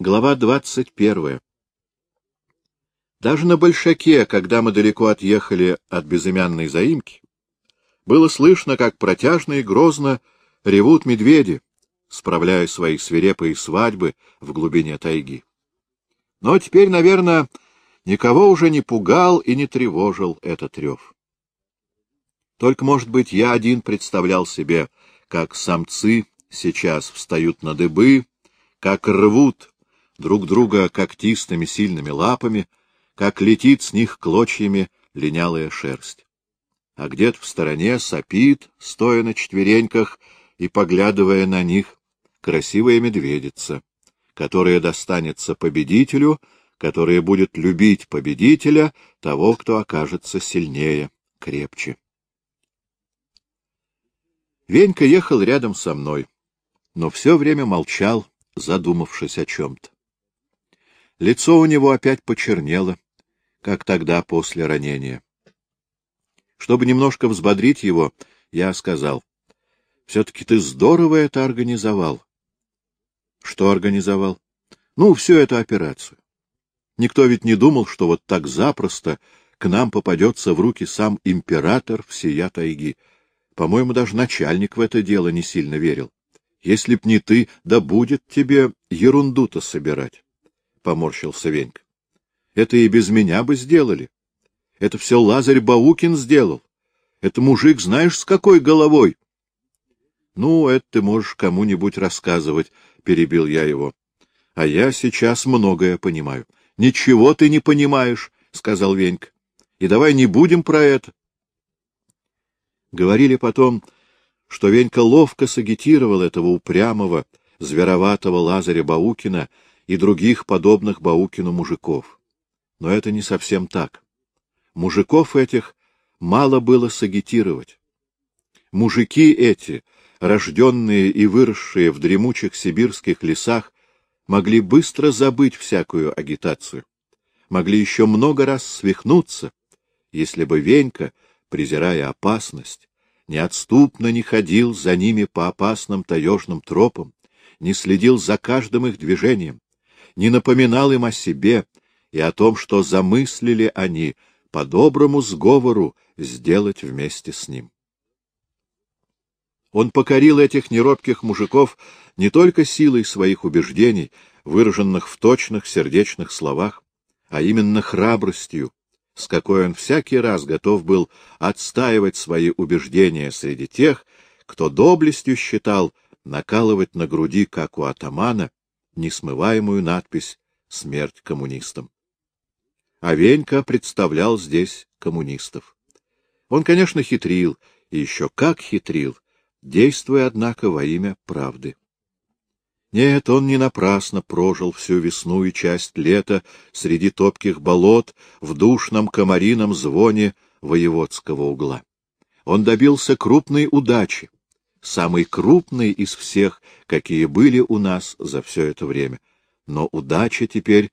Глава двадцать первая. Даже на Большаке, когда мы далеко отъехали от безымянной заимки, было слышно, как протяжно и грозно ревут медведи, справляя свои свирепые свадьбы в глубине тайги. Но теперь, наверное, никого уже не пугал и не тревожил этот рев. Только, может быть, я один представлял себе, как самцы сейчас встают на дыбы, как рвут друг друга когтистыми сильными лапами, как летит с них клочьями линялая шерсть. А где-то в стороне сопит, стоя на четвереньках и поглядывая на них, красивая медведица, которая достанется победителю, которая будет любить победителя, того, кто окажется сильнее, крепче. Венька ехал рядом со мной, но все время молчал, задумавшись о чем-то. Лицо у него опять почернело, как тогда после ранения. Чтобы немножко взбодрить его, я сказал, — все-таки ты здорово это организовал. — Что организовал? — Ну, всю эту операцию. Никто ведь не думал, что вот так запросто к нам попадется в руки сам император всея тайги. По-моему, даже начальник в это дело не сильно верил. Если б не ты, да будет тебе ерунду-то собирать поморщился Венька. — Это и без меня бы сделали. Это все Лазарь Баукин сделал. Это мужик знаешь с какой головой? — Ну, это ты можешь кому-нибудь рассказывать, — перебил я его. — А я сейчас многое понимаю. — Ничего ты не понимаешь, — сказал Венька. — И давай не будем про это. Говорили потом, что Венька ловко сагитировал этого упрямого, звероватого Лазаря Баукина, и других подобных Баукину мужиков. Но это не совсем так. Мужиков этих мало было сагитировать. Мужики эти, рожденные и выросшие в дремучих сибирских лесах, могли быстро забыть всякую агитацию, могли еще много раз свихнуться, если бы Венька, презирая опасность, неотступно не ходил за ними по опасным таежным тропам, не следил за каждым их движением, не напоминал им о себе и о том, что замыслили они по доброму сговору сделать вместе с ним. Он покорил этих неробких мужиков не только силой своих убеждений, выраженных в точных сердечных словах, а именно храбростью, с какой он всякий раз готов был отстаивать свои убеждения среди тех, кто доблестью считал накалывать на груди, как у атамана, несмываемую надпись «Смерть коммунистам». А Венька представлял здесь коммунистов. Он, конечно, хитрил, и еще как хитрил, действуя, однако, во имя правды. Нет, он не напрасно прожил всю весну и часть лета среди топких болот в душном комарином звоне воеводского угла. Он добился крупной удачи, самый крупный из всех, какие были у нас за все это время. Но удача теперь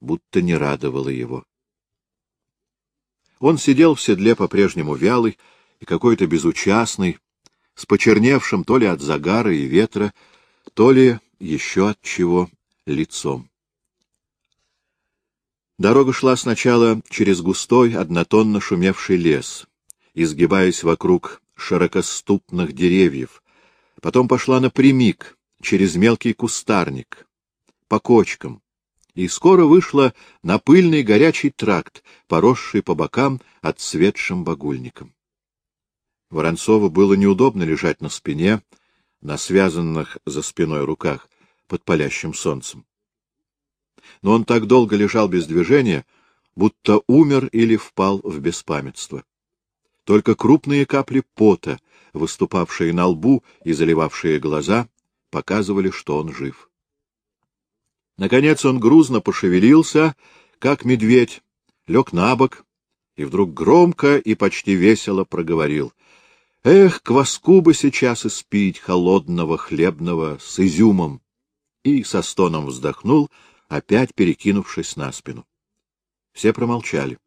будто не радовала его. Он сидел в седле по-прежнему вялый и какой-то безучастный, с почерневшим то ли от загара и ветра, то ли еще от чего лицом. Дорога шла сначала через густой, однотонно шумевший лес, изгибаясь вокруг широкоступных деревьев, потом пошла напрямик, через мелкий кустарник, по кочкам, и скоро вышла на пыльный горячий тракт, поросший по бокам отцветшим багульником. Воронцову было неудобно лежать на спине, на связанных за спиной руках, под палящим солнцем. Но он так долго лежал без движения, будто умер или впал в беспамятство. Только крупные капли пота, выступавшие на лбу и заливавшие глаза, показывали, что он жив. Наконец он грузно пошевелился, как медведь, лег на бок и вдруг громко и почти весело проговорил. «Эх, кваску бы сейчас испить, холодного, хлебного, с изюмом!» И со стоном вздохнул, опять перекинувшись на спину. Все промолчали.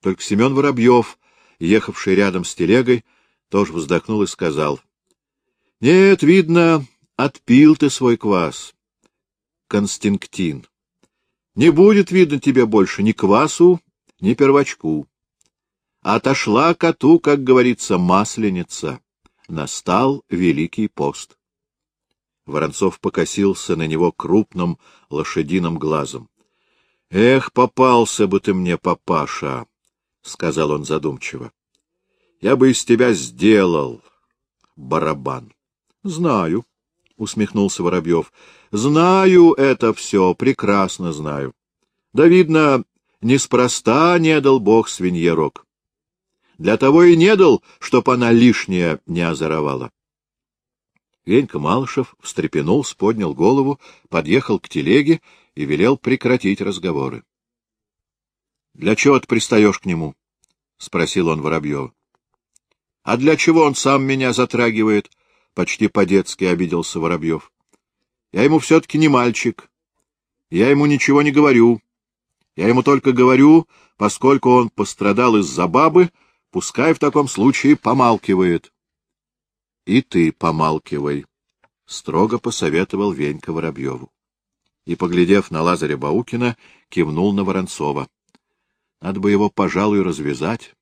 Только Семен Воробьев ехавший рядом с телегой, тоже вздохнул и сказал. — Нет, видно, отпил ты свой квас. Констинктин. Не будет видно тебе больше ни квасу, ни первочку. Отошла коту, как говорится, масленица. Настал Великий пост. Воронцов покосился на него крупным лошадиным глазом. — Эх, попался бы ты мне, папаша! — сказал он задумчиво. — Я бы из тебя сделал барабан. — Знаю, — усмехнулся Воробьев. — Знаю это все, прекрасно знаю. Да, видно, неспроста не дал Бог свинье рог. Для того и не дал, чтоб она лишнее не озоровала. Венька Малышев встрепенулся, поднял голову, подъехал к телеге и велел прекратить разговоры. — Для чего ты пристаешь к нему? — спросил он Воробьева. — А для чего он сам меня затрагивает? — почти по-детски обиделся Воробьев. — Я ему все-таки не мальчик. Я ему ничего не говорю. Я ему только говорю, поскольку он пострадал из-за бабы, пускай в таком случае помалкивает. — И ты помалкивай, — строго посоветовал Венька Воробьеву. И, поглядев на Лазаря Баукина, кивнул на Воронцова. Надо бы его, пожалуй, развязать.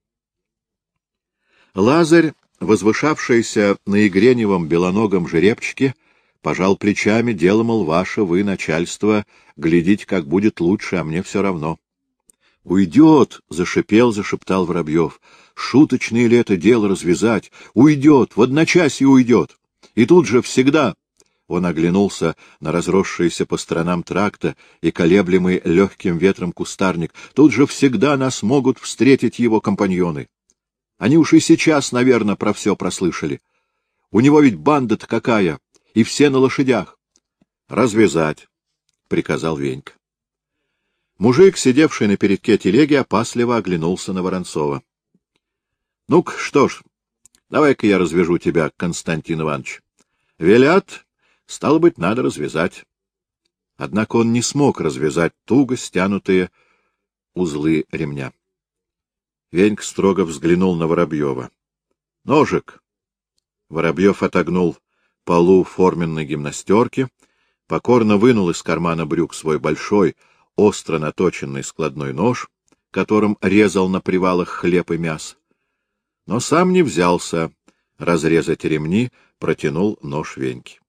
Лазарь, возвышавшийся на игреневом белоногом жеребчике, пожал плечами, дело, мол, ваше, вы, начальство, глядите, как будет лучше, а мне все равно. — Уйдет! — зашипел, зашептал Воробьев. — Шуточное ли это дело развязать? Уйдет! В одночасье уйдет! И тут же всегда... Он оглянулся на разросшиеся по сторонам тракта и колеблемый легким ветром кустарник. Тут же всегда нас могут встретить его компаньоны. Они уж и сейчас, наверное, про все прослышали. У него ведь банда-то какая! и все на лошадях. — Развязать, — приказал Венька. Мужик, сидевший на передке телеги, опасливо оглянулся на Воронцова. — Ну-ка, что ж, давай-ка я развяжу тебя, Константин Иванович. Велят, стало быть, надо развязать. Однако он не смог развязать туго стянутые узлы ремня. Венька строго взглянул на Воробьева. — Ножик! Воробьев отогнул полу форменной гимнастерки, покорно вынул из кармана брюк свой большой, остро наточенный складной нож, которым резал на привалах хлеб и мясо. Но сам не взялся разрезать ремни, протянул нож Веньке.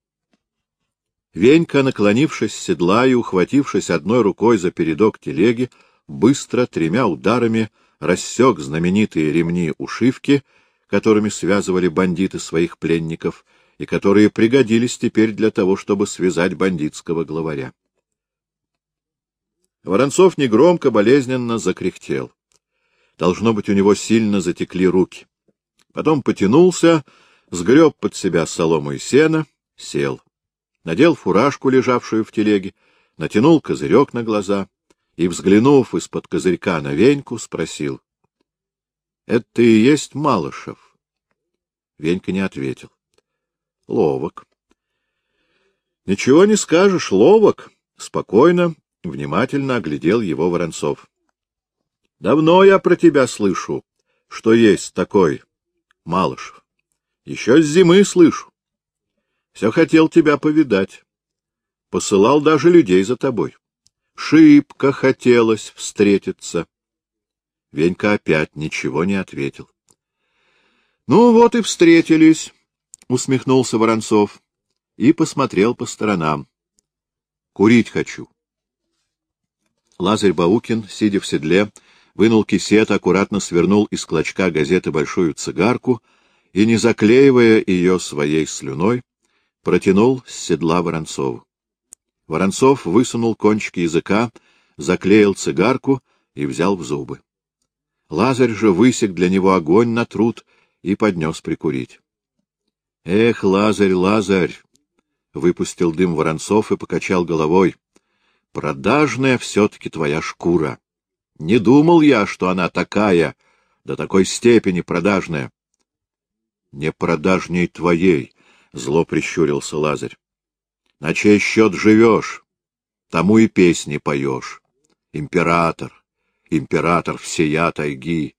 Венька, наклонившись седла и ухватившись одной рукой за передок телеги, быстро тремя ударами рассек знаменитые ремни-ушивки, которыми связывали бандиты своих пленников, и которые пригодились теперь для того, чтобы связать бандитского главаря. Воронцов негромко, болезненно закряхтел. Должно быть, у него сильно затекли руки. Потом потянулся, сгреб под себя солому и сено, сел. Надел фуражку, лежавшую в телеге, натянул козырек на глаза и, взглянув из-под козырька на Веньку, спросил. — Это и есть Малышев? Венька не ответил. Ловок. — Ничего не скажешь, ловок. Спокойно, внимательно оглядел его Воронцов. — Давно я про тебя слышу, что есть такой Малышев. Еще с зимы слышу. Все хотел тебя повидать. Посылал даже людей за тобой. Шибко хотелось встретиться. Венька опять ничего не ответил. — Ну вот и встретились. — усмехнулся Воронцов и посмотрел по сторонам. — Курить хочу. Лазарь Баукин, сидя в седле, вынул кисет, аккуратно свернул из клочка газеты большую цигарку и, не заклеивая ее своей слюной, протянул с седла Воронцову. Воронцов высунул кончик языка, заклеил цигарку и взял в зубы. Лазарь же высек для него огонь на труд и поднес прикурить. — Эх, Лазарь, Лазарь! — выпустил дым Воронцов и покачал головой. — Продажная все-таки твоя шкура. Не думал я, что она такая, до такой степени продажная. — Не продажней твоей, — зло прищурился Лазарь. — На чей счет живешь, тому и песни поешь. Император, император всея тайги.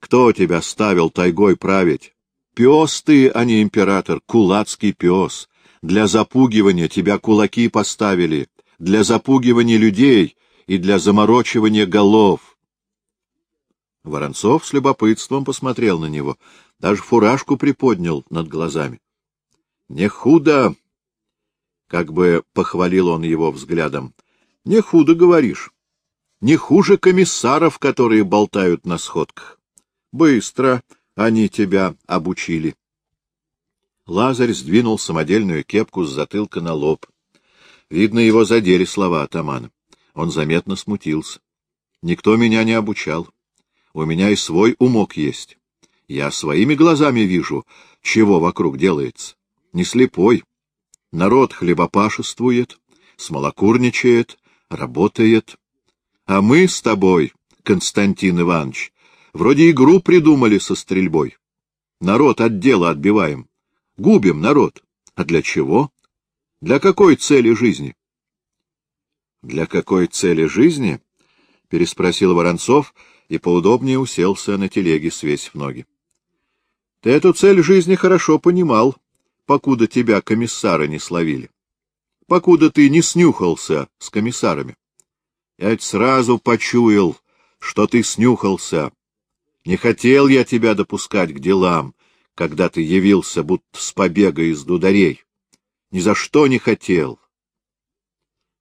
Кто тебя ставил тайгой править? Пес ты, а не император, кулацкий пес. Для запугивания тебя кулаки поставили, для запугивания людей и для заморочивания голов. Воронцов с любопытством посмотрел на него, даже фуражку приподнял над глазами. — Не худо! — как бы похвалил он его взглядом. — Не худо, говоришь. Не хуже комиссаров, которые болтают на сходках. Быстро они тебя обучили. Лазарь сдвинул самодельную кепку с затылка на лоб. Видно, его задели слова атамана. Он заметно смутился. Никто меня не обучал. У меня и свой умок есть. Я своими глазами вижу, чего вокруг делается. Не слепой. Народ хлебопашествует, смолокурничает, работает. А мы с тобой, Константин Иванович, вроде игру придумали со стрельбой. Народ от дела отбиваем. Губим народ. А для чего? Для какой цели жизни? — Для какой цели жизни? — переспросил Воронцов и поудобнее уселся на телеге, свесив ноги. — Ты эту цель жизни хорошо понимал, покуда тебя комиссары не словили. Покуда ты не снюхался с комиссарами. Я ведь сразу почуял, что ты снюхался. Не хотел я тебя допускать к делам, когда ты явился, будто с побега из дударей. Ни за что не хотел.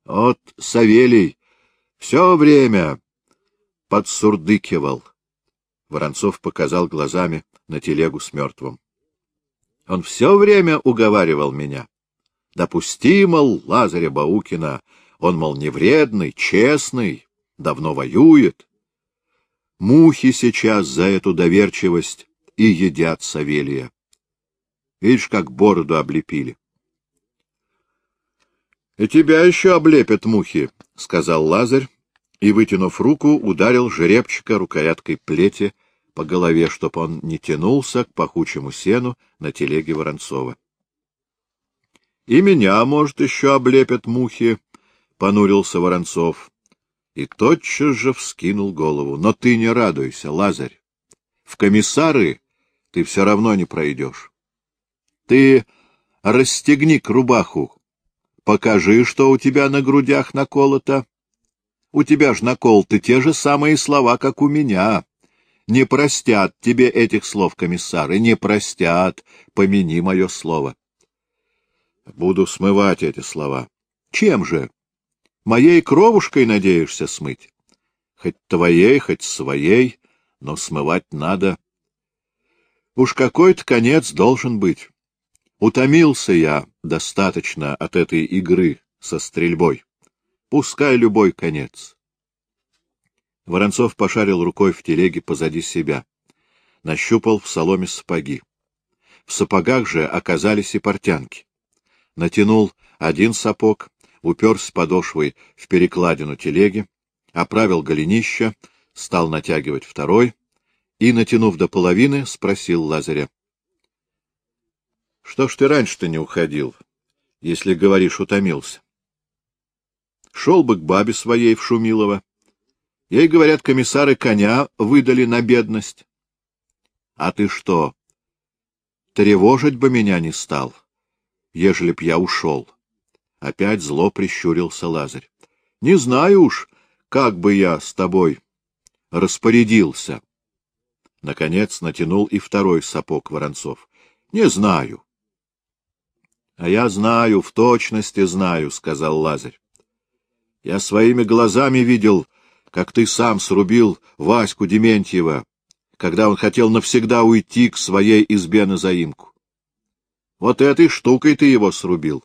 Вот Савелий все время подсурдыкивал. Воронцов показал глазами на телегу с мертвым. Он все время уговаривал меня. Допусти, мол, Лазаря Баукина, он, мол, невредный, честный, давно воюет. Мухи сейчас за эту доверчивость и едят Савелия. Видишь, как бороду облепили. — И тебя еще облепят мухи, — сказал Лазарь, и, вытянув руку, ударил жеребчика рукояткой плети по голове, чтоб он не тянулся к пахучему сену на телеге Воронцова. — И меня, может, еще облепят мухи, — понурился Воронцов. И тотчас же вскинул голову. — Но ты не радуйся, Лазарь. В комиссары ты все равно не пройдешь. Ты расстегни рубаху, покажи, что у тебя на грудях наколото. У тебя ж наколоты те же самые слова, как у меня. Не простят тебе этих слов, комиссары, не простят, помяни мое слово. Буду смывать эти слова. Чем же? Моей кровушкой надеешься смыть? Хоть твоей, хоть своей, но смывать надо. Уж какой-то конец должен быть. Утомился я достаточно от этой игры со стрельбой. Пускай любой конец. Воронцов пошарил рукой в телеге позади себя. Нащупал в соломе сапоги. В сапогах же оказались и портянки. Натянул один сапог, уперся подошвой в перекладину телеги, оправил голенища, стал натягивать второй, и, натянув до половины, спросил Лазаря. — Что ж ты раньше-то не уходил, если, говоришь, утомился? Шел бы к бабе своей в Шумилово. Ей, говорят, комиссары коня выдали на бедность. А ты что, тревожить бы меня не стал, ежели б я ушел? Опять зло прищурился Лазарь. Не знаю уж, как бы я с тобой распорядился. Наконец натянул и второй сапог Воронцов. — Не знаю. — А я знаю, в точности знаю, — сказал Лазарь. — Я своими глазами видел, как ты сам срубил Ваську Дементьева, когда он хотел навсегда уйти к своей избе на заимку. Вот этой штукой ты его срубил.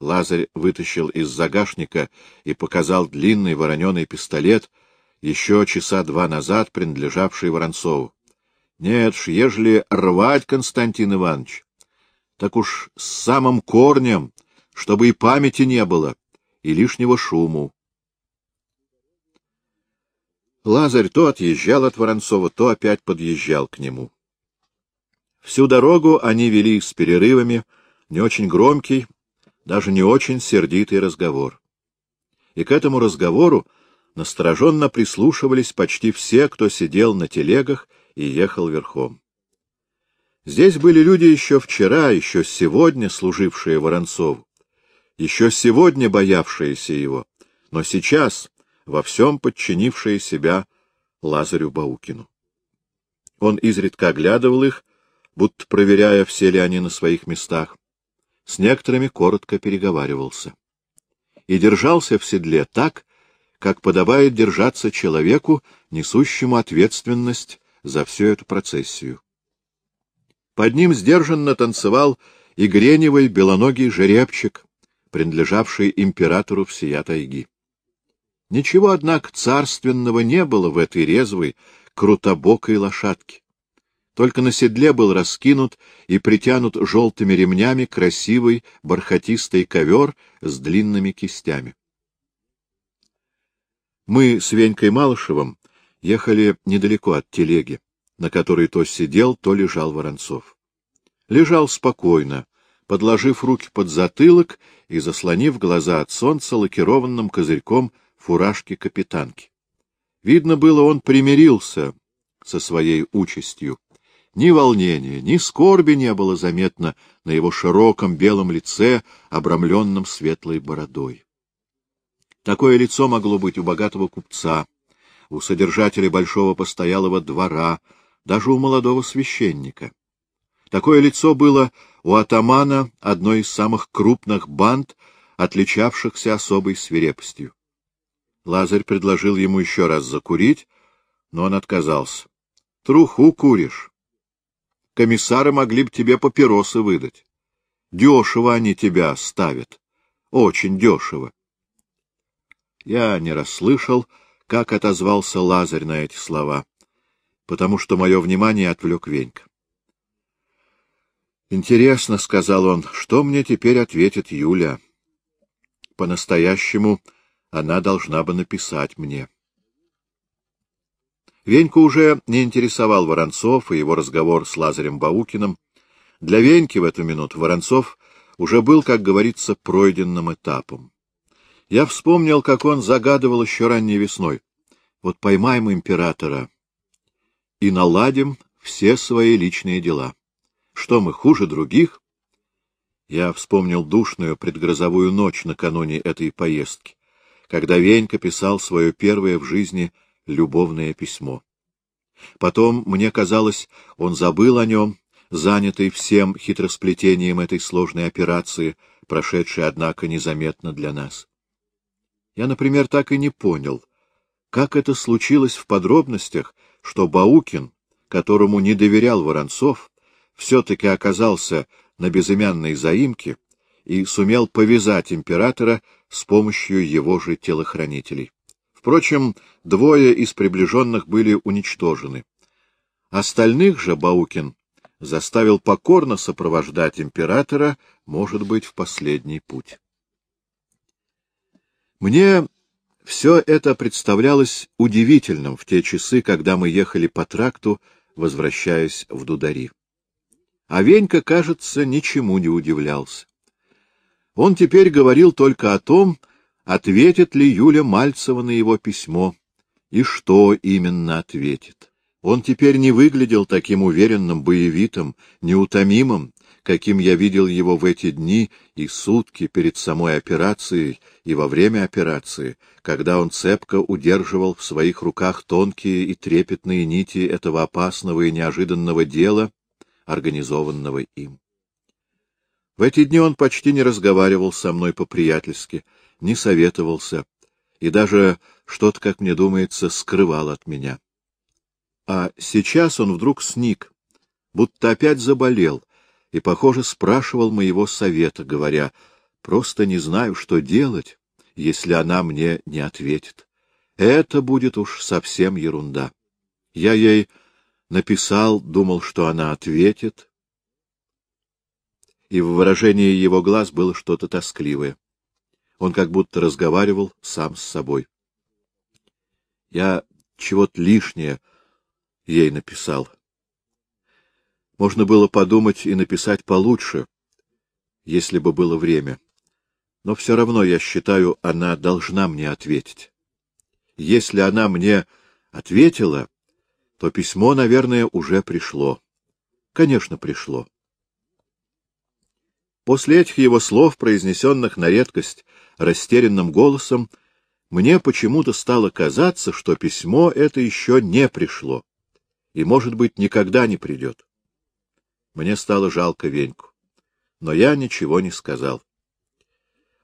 Лазарь вытащил из загашника и показал длинный вороненый пистолет — еще часа два назад принадлежавший Воронцову. Нет ж, ежели рвать, Константин Иванович, так уж с самым корнем, чтобы и памяти не было, и лишнего шуму. Лазарь то отъезжал от Воронцова, то опять подъезжал к нему. Всю дорогу они вели с перерывами не очень громкий, даже не очень сердитый разговор. И к этому разговору настороженно прислушивались почти все, кто сидел на телегах и ехал верхом. Здесь были люди еще вчера, еще сегодня служившие Воронцову, еще сегодня боявшиеся его, но сейчас во всем подчинившие себя Лазарю Баукину. Он изредка оглядывал их, будто проверяя, все ли они на своих местах. С некоторыми коротко переговаривался. И держался в седле так, как подобает держаться человеку, несущему ответственность за всю эту процессию. Под ним сдержанно танцевал и греневый белоногий жеребчик, принадлежавший императору всея тайги. Ничего, однако, царственного не было в этой резвой, крутобокой лошадке. Только на седле был раскинут и притянут желтыми ремнями красивый бархатистый ковер с длинными кистями. Мы с Венькой Малышевым ехали недалеко от телеги, на которой то сидел, то лежал Воронцов. Лежал спокойно, подложив руки под затылок и заслонив глаза от солнца лакированным козырьком фуражки капитанки. Видно было, он примирился со своей участью. Ни волнения, ни скорби не было заметно на его широком белом лице, обрамленном светлой бородой. Такое лицо могло быть у богатого купца, у содержателя большого постоялого двора, даже у молодого священника. Такое лицо было у атамана одной из самых крупных банд, отличавшихся особой свирепостью. Лазарь предложил ему еще раз закурить, но он отказался. — Труху куришь. Комиссары могли бы тебе папиросы выдать. Дешево они тебя ставят. Очень дешево. Я не расслышал, как отозвался Лазарь на эти слова, потому что мое внимание отвлек Венька. «Интересно», — сказал он, — «что мне теперь ответит Юля? По-настоящему она должна бы написать мне». Веньку уже не интересовал Воронцов и его разговор с Лазарем Баукиным. Для Веньки в эту минуту Воронцов уже был, как говорится, пройденным этапом. Я вспомнил, как он загадывал еще ранней весной. Вот поймаем императора и наладим все свои личные дела. Что мы, хуже других? Я вспомнил душную предгрозовую ночь накануне этой поездки, когда Венька писал свое первое в жизни любовное письмо. Потом, мне казалось, он забыл о нем, занятый всем хитросплетением этой сложной операции, прошедшей, однако, незаметно для нас. Я, например, так и не понял, как это случилось в подробностях, что Баукин, которому не доверял Воронцов, все-таки оказался на безымянной заимке и сумел повязать императора с помощью его же телохранителей. Впрочем, двое из приближенных были уничтожены. Остальных же Баукин заставил покорно сопровождать императора, может быть, в последний путь. Мне все это представлялось удивительным в те часы, когда мы ехали по тракту, возвращаясь в Дудари. А Венька, кажется, ничему не удивлялся. Он теперь говорил только о том, ответит ли Юля Мальцева на его письмо, и что именно ответит. Он теперь не выглядел таким уверенным, боевитым, неутомимым, каким я видел его в эти дни и сутки перед самой операцией и во время операции, когда он цепко удерживал в своих руках тонкие и трепетные нити этого опасного и неожиданного дела, организованного им. В эти дни он почти не разговаривал со мной по-приятельски, не советовался и даже что-то, как мне думается, скрывал от меня. А сейчас он вдруг сник, будто опять заболел, и, похоже, спрашивал моего совета, говоря, «Просто не знаю, что делать, если она мне не ответит. Это будет уж совсем ерунда. Я ей написал, думал, что она ответит, и в выражении его глаз было что-то тоскливое. Он как будто разговаривал сам с собой. Я чего-то лишнее ей написал. Можно было подумать и написать получше, если бы было время. Но все равно, я считаю, она должна мне ответить. Если она мне ответила, то письмо, наверное, уже пришло. Конечно, пришло. После этих его слов, произнесенных на редкость растерянным голосом, мне почему-то стало казаться, что письмо это еще не пришло и, может быть, никогда не придет. Мне стало жалко Веньку, но я ничего не сказал.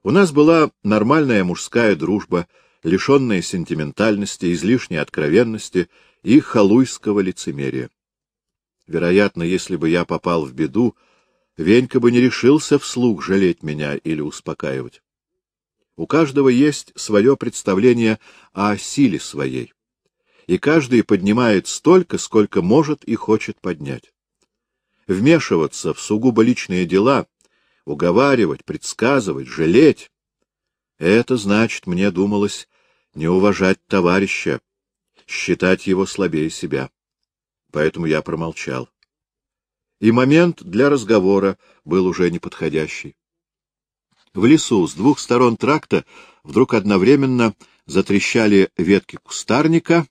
У нас была нормальная мужская дружба, лишенная сентиментальности, излишней откровенности и халуйского лицемерия. Вероятно, если бы я попал в беду, Венька бы не решился вслух жалеть меня или успокаивать. У каждого есть свое представление о силе своей, и каждый поднимает столько, сколько может и хочет поднять. Вмешиваться в сугубо личные дела, уговаривать, предсказывать, жалеть — это значит, мне думалось, не уважать товарища, считать его слабее себя. Поэтому я промолчал. И момент для разговора был уже неподходящий. В лесу с двух сторон тракта вдруг одновременно затрещали ветки кустарника,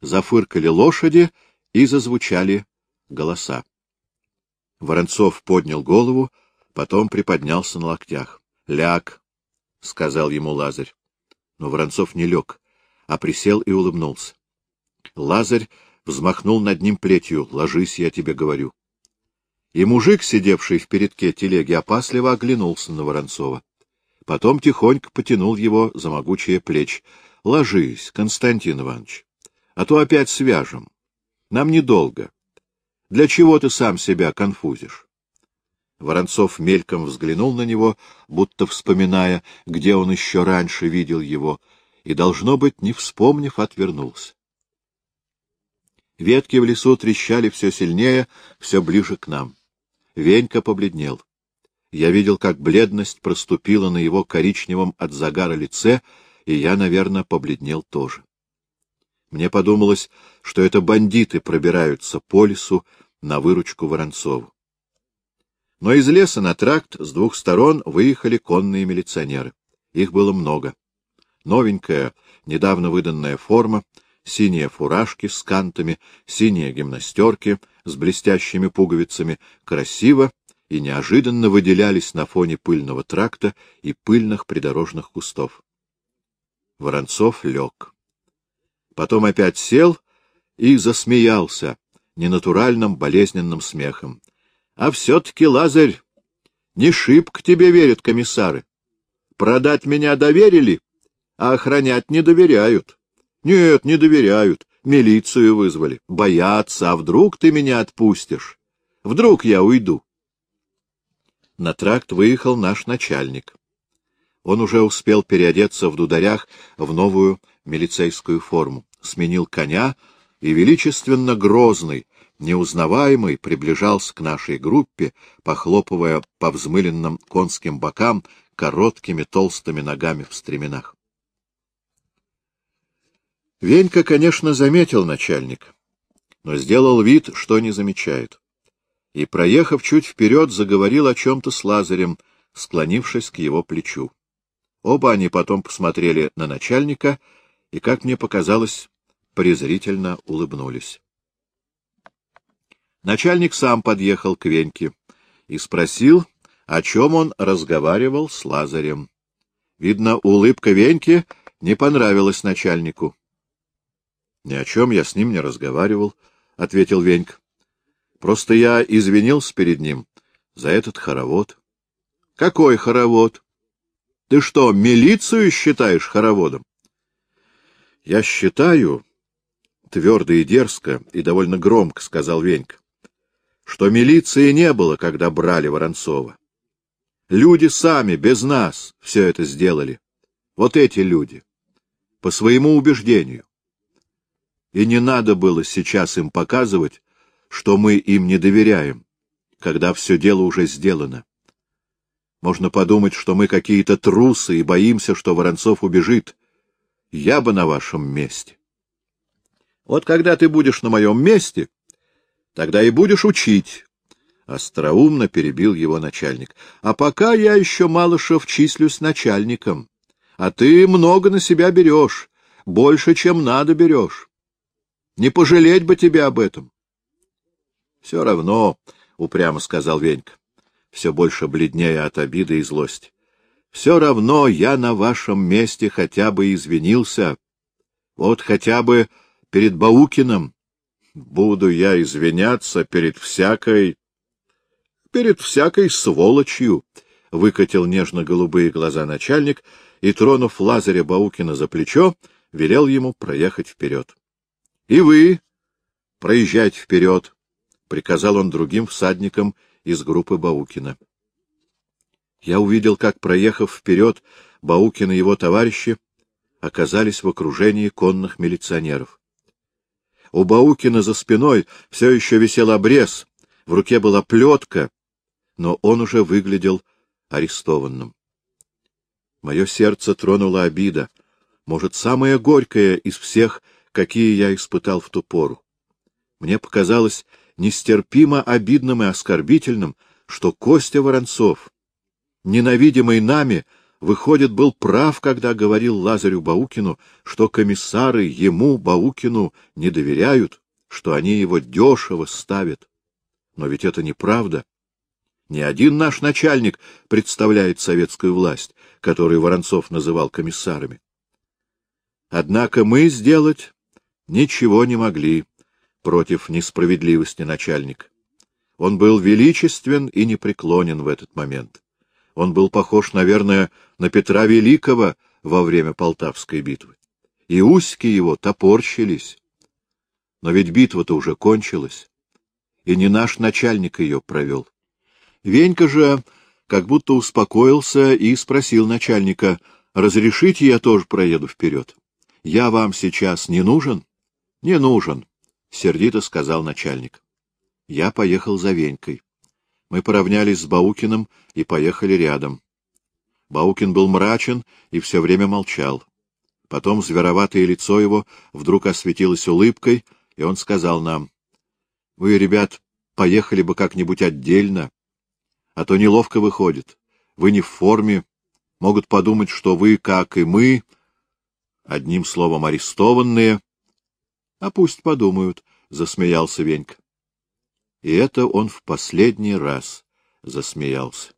зафыркали лошади и зазвучали голоса. Воронцов поднял голову, потом приподнялся на локтях. — Ляг, — сказал ему Лазарь. Но Воронцов не лег, а присел и улыбнулся. Лазарь взмахнул над ним плетью. — Ложись, я тебе говорю. И мужик, сидевший в передке телеги, опасливо оглянулся на Воронцова. Потом тихонько потянул его за могучие плечи. — Ложись, Константин Иванович, а то опять свяжем. Нам недолго. Для чего ты сам себя конфузишь? Воронцов мельком взглянул на него, будто вспоминая, где он еще раньше видел его, и, должно быть, не вспомнив, отвернулся. Ветки в лесу трещали все сильнее, все ближе к нам. Венька побледнел. Я видел, как бледность проступила на его коричневом от загара лице, и я, наверное, побледнел тоже. Мне подумалось, что это бандиты пробираются по лесу на выручку Воронцову. Но из леса на тракт с двух сторон выехали конные милиционеры. Их было много. Новенькая, недавно выданная форма, синие фуражки с кантами, синие гимнастерки с блестящими пуговицами красиво и неожиданно выделялись на фоне пыльного тракта и пыльных придорожных кустов. Воронцов лег. Потом опять сел и засмеялся ненатуральным болезненным смехом. — А все-таки, Лазарь, не шибко тебе верят комиссары. Продать меня доверили, а охранять не доверяют. Нет, не доверяют. Милицию вызвали. Боятся, а вдруг ты меня отпустишь? Вдруг я уйду? На тракт выехал наш начальник. Он уже успел переодеться в дударях в новую милицейскую форму, сменил коня и величественно грозный, неузнаваемый, приближался к нашей группе, похлопывая по взмыленным конским бокам короткими толстыми ногами в стременах. Венька, конечно, заметил начальник, но сделал вид, что не замечает. И, проехав чуть вперед, заговорил о чем-то с Лазарем, склонившись к его плечу. Оба они потом посмотрели на начальника и, как мне показалось, презрительно улыбнулись. Начальник сам подъехал к Веньке и спросил, о чем он разговаривал с Лазарем. Видно, улыбка Веньки не понравилась начальнику. Ни о чем я с ним не разговаривал, — ответил Венька. Просто я извинился перед ним за этот хоровод. — Какой хоровод? Ты что, милицию считаешь хороводом? — Я считаю, — твердо и дерзко и довольно громко сказал Венька, — что милиции не было, когда брали Воронцова. Люди сами, без нас, все это сделали. Вот эти люди. По своему убеждению и не надо было сейчас им показывать, что мы им не доверяем, когда все дело уже сделано. Можно подумать, что мы какие-то трусы и боимся, что Воронцов убежит. Я бы на вашем месте. Вот когда ты будешь на моем месте, тогда и будешь учить. Остроумно перебил его начальник. А пока я еще, Малышев, числюсь начальником. А ты много на себя берешь, больше, чем надо берешь. Не пожалеть бы тебе об этом. — Все равно, — упрямо сказал Венька. — все больше бледнее от обиды и злости. — Все равно я на вашем месте хотя бы извинился. Вот хотя бы перед Баукиным. Буду я извиняться перед всякой... перед всякой сволочью, — выкатил нежно-голубые глаза начальник и, тронув Лазаря Баукина за плечо, велел ему проехать вперед. — И вы проезжайте вперед, — приказал он другим всадникам из группы Баукина. Я увидел, как, проехав вперед, Баукин и его товарищи оказались в окружении конных милиционеров. У Баукина за спиной все еще висел обрез, в руке была плетка, но он уже выглядел арестованным. Мое сердце тронула обида, может, самая горькая из всех, какие я испытал в ту пору. Мне показалось нестерпимо обидным и оскорбительным, что Костя Воронцов, ненавидимый нами, выходит, был прав, когда говорил Лазарю Баукину, что комиссары ему, Баукину, не доверяют, что они его дешево ставят. Но ведь это неправда. Ни один наш начальник представляет советскую власть, которую Воронцов называл комиссарами. Однако мы сделать ничего не могли против несправедливости начальника. Он был величествен и непреклонен в этот момент. Он был похож, наверное, на Петра Великого во время Полтавской битвы. И узки его топорщились. Но ведь битва-то уже кончилась, и не наш начальник ее провел. Венька же как будто успокоился и спросил начальника, «Разрешите, я тоже проеду вперед? Я вам сейчас не нужен?» «Не нужен», — сердито сказал начальник. Я поехал за Венькой. Мы поравнялись с Баукиным и поехали рядом. Баукин был мрачен и все время молчал. Потом звероватое лицо его вдруг осветилось улыбкой, и он сказал нам, — Вы, ребят, поехали бы как-нибудь отдельно, а то неловко выходит. Вы не в форме, могут подумать, что вы, как и мы, одним словом, арестованные. — А пусть подумают, — засмеялся Венька. И это он в последний раз засмеялся.